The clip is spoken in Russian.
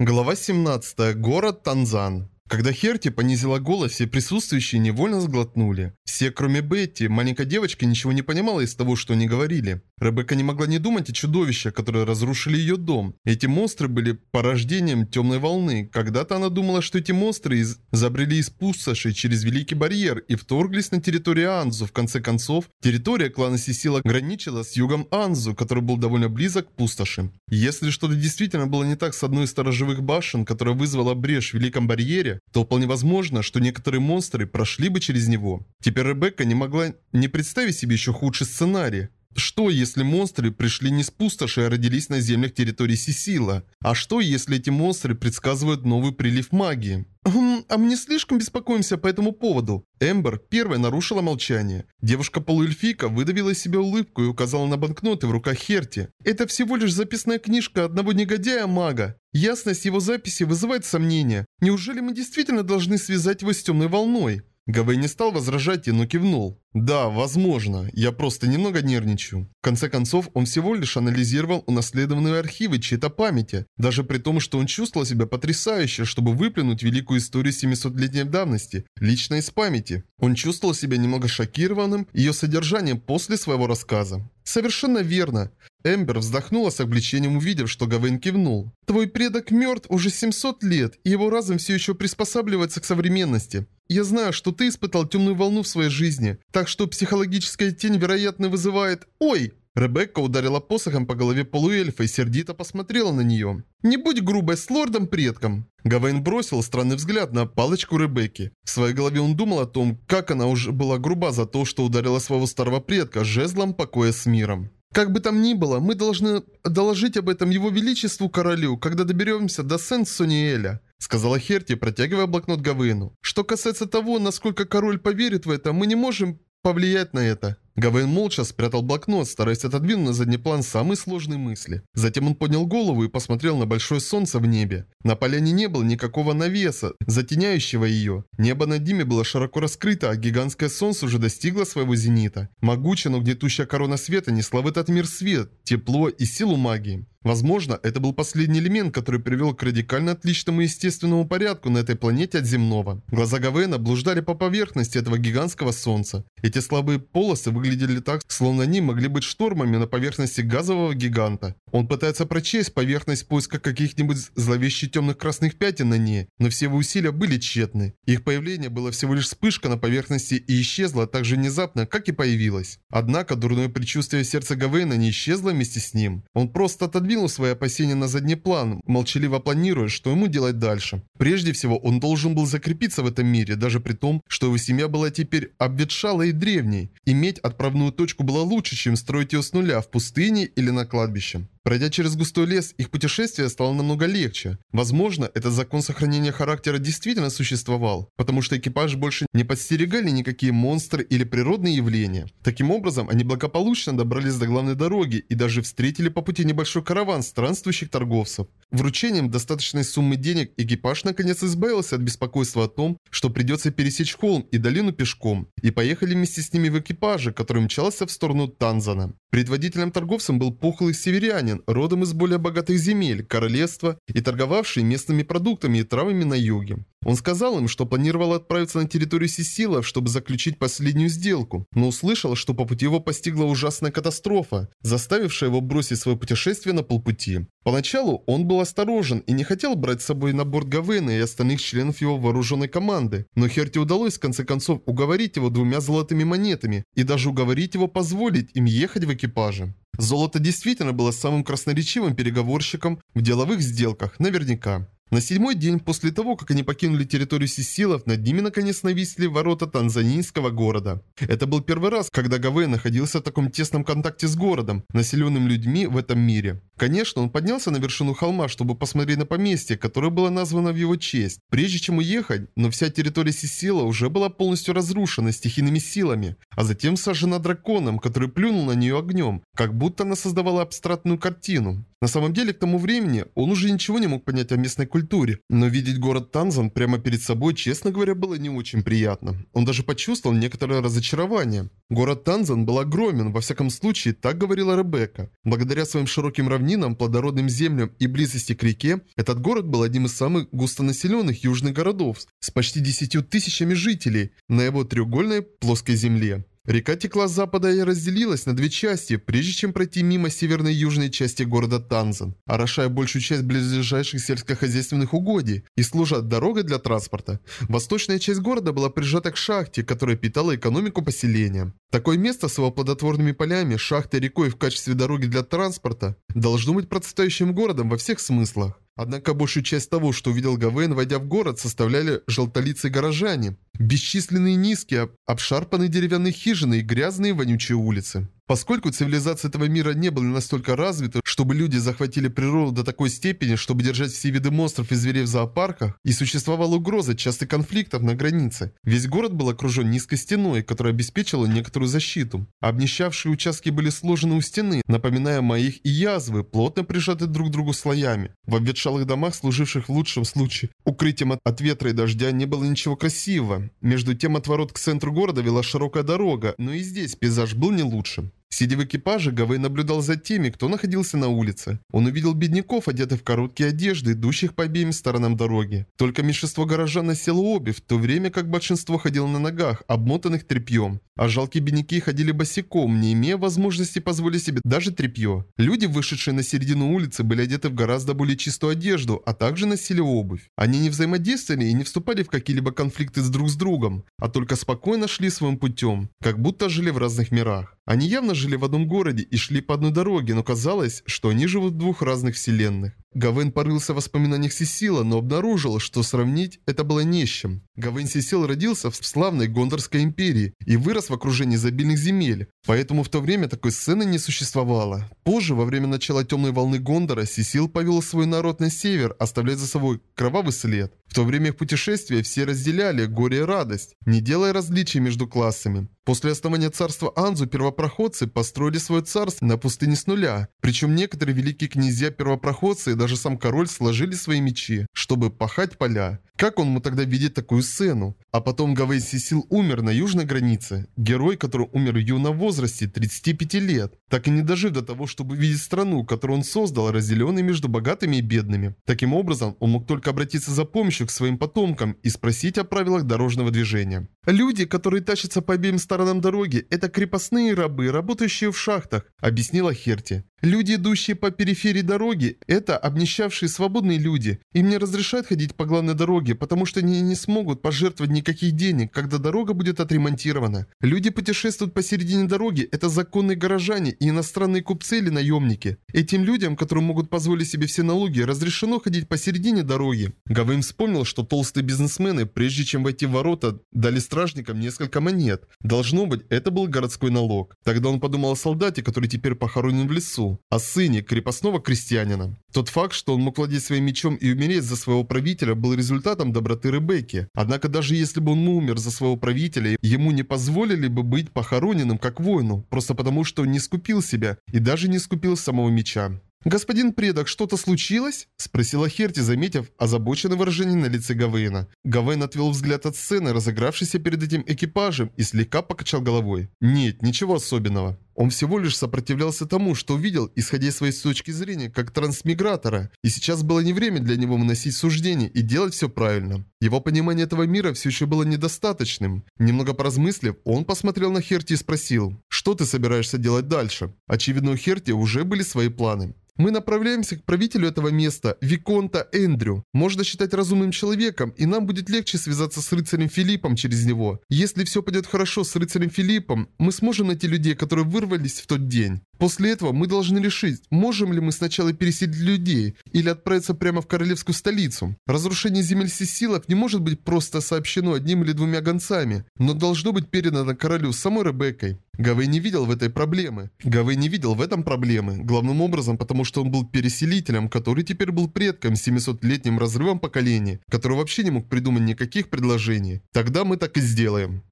Глава 17. Город Танзан. Когда Херти понизила голос, все присутствующие невольно сглотнули. Все, кроме Бетти, маленькая девочка ничего не понимала из того, что они говорили. Ребекка не могла не думать о чудовищах, которые разрушили ее дом. Эти монстры были порождением темной волны. Когда-то она думала, что эти монстры из... забрели из пустоши через Великий Барьер и вторглись на территорию Анзу. В конце концов, территория клана Сисила граничила с югом Анзу, который был довольно близок к пустоши. Если что-то действительно было не так с одной из сторожевых башен, которая вызвала брешь в Великом Барьере, то вполне возможно, что некоторые монстры прошли бы через него. Теперь Ребекка не могла не представить себе еще худший сценарий. Что, если монстры пришли не с пустоши, а родились на землях территории Сисила? А что, если эти монстры предсказывают новый прилив магии? Хм, а мы не слишком беспокоимся по этому поводу. Эмбер первая нарушила молчание. Девушка-полуэльфийка выдавила из себя улыбку и указала на банкноты в руках Херти. Это всего лишь записная книжка одного негодяя-мага. Ясность его записи вызывает сомнения. Неужели мы действительно должны связать его с темной волной? Гавей не стал возражать, но кивнул. Да, возможно. Я просто немного нервничаю. В конце концов, он всего лишь анализировал унаследованные архивы чьей-то памяти, даже при том, что он чувствовал себя потрясающе, чтобы выплюнуть великую историю 700-летней давности, лично из памяти. Он чувствовал себя немного шокированным ее содержанием после своего рассказа. Совершенно верно. Эмбер вздохнула с облегчением, увидев, что Гавейн кивнул. «Твой предок мертв уже 700 лет, и его разум все еще приспосабливается к современности. Я знаю, что ты испытал темную волну в своей жизни, так что психологическая тень, вероятно, вызывает... Ой!» Ребекка ударила посохом по голове полуэльфа и сердито посмотрела на нее. «Не будь грубой с лордом-предком!» Гавейн бросил странный взгляд на палочку Ребекки. В своей голове он думал о том, как она уже была груба за то, что ударила своего старого предка жезлом покоя с миром. Как бы там ни было, мы должны доложить об этом его величеству королю, когда доберемся до Сент-Сониэля», сказала Херти, протягивая блокнот Гавейну. «Что касается того, насколько король поверит в это, мы не можем повлиять на это». Гавейн молча спрятал блокнот, стараясь отодвинуть на задний план самые сложные мысли. Затем он поднял голову и посмотрел на большое солнце в небе. На поляне не было никакого навеса, затеняющего ее. Небо над ними было широко раскрыто, а гигантское солнце уже достигло своего зенита. Могучая, но гнетущая корона света несла в этот мир свет, тепло и силу магии. Возможно, это был последний элемент, который привел к радикально отличному естественному порядку на этой планете от земного. Глаза Гавена блуждали по поверхности этого гигантского солнца. Эти слабые полосы выглядели так, словно они могли быть штормами на поверхности газового гиганта. Он пытается прочесть поверхность поиска каких-нибудь зловещих темных красных пятен на ней, но все его усилия были тщетны. Их появление было всего лишь вспышка на поверхности и исчезло так же внезапно, как и появилось. Однако дурное предчувствие сердца Гавейна не исчезло вместе с ним. Он просто отодвинул отодвинул свои опасения на задний план, молчаливо планируя, что ему делать дальше. Прежде всего, он должен был закрепиться в этом мире, даже при том, что его семья была теперь обветшалой и древней. Иметь отправную точку было лучше, чем строить ее с нуля в пустыне или на кладбище. Пройдя через густой лес, их путешествие стало намного легче. Возможно, этот закон сохранения характера действительно существовал, потому что экипаж больше не подстерегали никакие монстры или природные явления. Таким образом, они благополучно добрались до главной дороги и даже встретили по пути небольшой караван странствующих торговцев. Вручением достаточной суммы денег экипаж наконец избавился от беспокойства о том, что придется пересечь холм и долину пешком, и поехали вместе с ними в экипаже, который мчался в сторону Танзана. Предводителем торговцем был пухлый северянин, родом из более богатых земель, королевства и торговавший местными продуктами и травами на юге. Он сказал им, что планировал отправиться на территорию Сисила, чтобы заключить последнюю сделку, но услышал, что по пути его постигла ужасная катастрофа, заставившая его бросить свое путешествие на полпути. Поначалу он был осторожен и не хотел брать с собой на борт Гавена и остальных членов его вооруженной команды, но Херти удалось в конце концов уговорить его двумя золотыми монетами и даже уговорить его позволить им ехать в экипаже. Золото действительно было самым красноречивым переговорщиком в деловых сделках, наверняка. На седьмой день после того, как они покинули территорию Сисилов, над ними наконец нависли ворота танзанийского города. Это был первый раз, когда Гавей находился в таком тесном контакте с городом, населенным людьми в этом мире. Конечно, он поднялся на вершину холма, чтобы посмотреть на поместье, которое было названо в его честь. Прежде чем уехать, но вся территория Сисила уже была полностью разрушена стихийными силами, а затем сожжена драконом, который плюнул на нее огнем, как будто она создавала абстрактную картину. На самом деле, к тому времени он уже ничего не мог понять о местной культуре, но видеть город Танзан прямо перед собой, честно говоря, было не очень приятно. Он даже почувствовал некоторое разочарование. Город Танзан был огромен, во всяком случае, так говорила Ребекка. Благодаря своим широким равнинам, плодородным землям и близости к реке, этот город был одним из самых густонаселенных южных городов с почти 10 тысячами жителей на его треугольной плоской земле. Река текла с запада и разделилась на две части, прежде чем пройти мимо северной и южной части города Танзан, орошая большую часть близлежащих сельскохозяйственных угодий и служа дорогой для транспорта. Восточная часть города была прижата к шахте, которая питала экономику поселения. Такое место с его плодотворными полями, шахтой, рекой в качестве дороги для транспорта должно быть процветающим городом во всех смыслах. Однако большую часть того, что увидел Гавейн, войдя в город, составляли желтолицые горожане. Бесчисленные низкие, обшарпанные деревянные хижины и грязные вонючие улицы. Поскольку цивилизация этого мира не была настолько развита, чтобы люди захватили природу до такой степени, чтобы держать все виды монстров и зверей в зоопарках, и существовала угроза частых конфликтов на границе. Весь город был окружен низкой стеной, которая обеспечила некоторую защиту. Обнищавшие участки были сложены у стены, напоминая моих и язвы, плотно прижаты друг к другу слоями. В обветшалых домах, служивших в лучшем случае укрытием от, ветра и дождя, не было ничего красивого. Между тем от ворот к центру города вела широкая дорога, но и здесь пейзаж был не лучшим. Сидя в экипаже, Гавей наблюдал за теми, кто находился на улице. Он увидел бедняков, одетых в короткие одежды, идущих по обеим сторонам дороги. Только меньшинство горожан носило обувь, в то время как большинство ходило на ногах, обмотанных тряпьем. А жалкие бедняки ходили босиком, не имея возможности позволить себе даже тряпье. Люди, вышедшие на середину улицы, были одеты в гораздо более чистую одежду, а также носили обувь. Они не взаимодействовали и не вступали в какие-либо конфликты с друг с другом, а только спокойно шли своим путем, как будто жили в разных мирах. Они явно жили в одном городе и шли по одной дороге, но казалось, что они живут в двух разных вселенных. Гавен порылся в воспоминаниях Сесила, но обнаружил, что сравнить это было не с чем. Гавен Сесил родился в славной Гондорской империи и вырос в окружении изобильных земель, поэтому в то время такой сцены не существовало. Позже, во время начала темной волны Гондора, Сесил повел свой народ на север, оставляя за собой кровавый след. В то время их путешествия все разделяли горе и радость, не делая различий между классами. После основания царства Анзу первопроходцы построили свое царство на пустыне с нуля. Причем некоторые великие князья-первопроходцы даже сам король сложили свои мечи, чтобы пахать поля. Как он мог тогда видеть такую сцену? А потом Гавей Сисил умер на южной границе. Герой, который умер в юном возрасте, 35 лет. Так и не дожив до того, чтобы видеть страну, которую он создал, разделенной между богатыми и бедными. Таким образом, он мог только обратиться за помощью к своим потомкам и спросить о правилах дорожного движения. Люди, которые тащатся по обеим сторонам дороги, это крепостные рабы, работающие в шахтах, объяснила Херти. Люди, идущие по периферии дороги, это обнищавшие свободные люди. Им не разрешают ходить по главной дороге, потому что они не смогут пожертвовать никаких денег, когда дорога будет отремонтирована. Люди путешествуют посередине дороги, это законные горожане и иностранные купцы или наемники. Этим людям, которые могут позволить себе все налоги, разрешено ходить посередине дороги. Гавейм вспомнил, что толстые бизнесмены, прежде чем войти в ворота, дали стражникам несколько монет. Должно быть, это был городской налог. Тогда он подумал о солдате, который теперь похоронен в лесу о сыне крепостного крестьянина. Тот факт, что он мог владеть своим мечом и умереть за своего правителя, был результатом доброты Ребекки. Однако даже если бы он умер за своего правителя, ему не позволили бы быть похороненным как воину, просто потому что он не скупил себя и даже не скупил самого меча. «Господин предок, что-то случилось?» – спросила Херти, заметив озабоченное выражение на лице Гавейна. Гавейн отвел взгляд от сцены, разыгравшейся перед этим экипажем, и слегка покачал головой. «Нет, ничего особенного». Он всего лишь сопротивлялся тому, что увидел, исходя из своей точки зрения, как трансмигратора, и сейчас было не время для него выносить суждения и делать все правильно. Его понимание этого мира все еще было недостаточным. Немного поразмыслив, он посмотрел на Херти и спросил, «Что ты собираешься делать дальше?» Очевидно, у Херти уже были свои планы. Мы направляемся к правителю этого места, Виконта Эндрю. Можно считать разумным человеком, и нам будет легче связаться с рыцарем Филиппом через него. Если все пойдет хорошо с рыцарем Филиппом, мы сможем найти людей, которые вырвались в тот день. После этого мы должны решить, можем ли мы сначала переселить людей или отправиться прямо в королевскую столицу. Разрушение земель Сесилов не может быть просто сообщено одним или двумя гонцами, но должно быть передано королю самой Ребеккой. Гавей не видел в этой проблемы. Гавей не видел в этом проблемы, главным образом потому, что он был переселителем, который теперь был предком 700-летним разрывом поколений, который вообще не мог придумать никаких предложений. Тогда мы так и сделаем.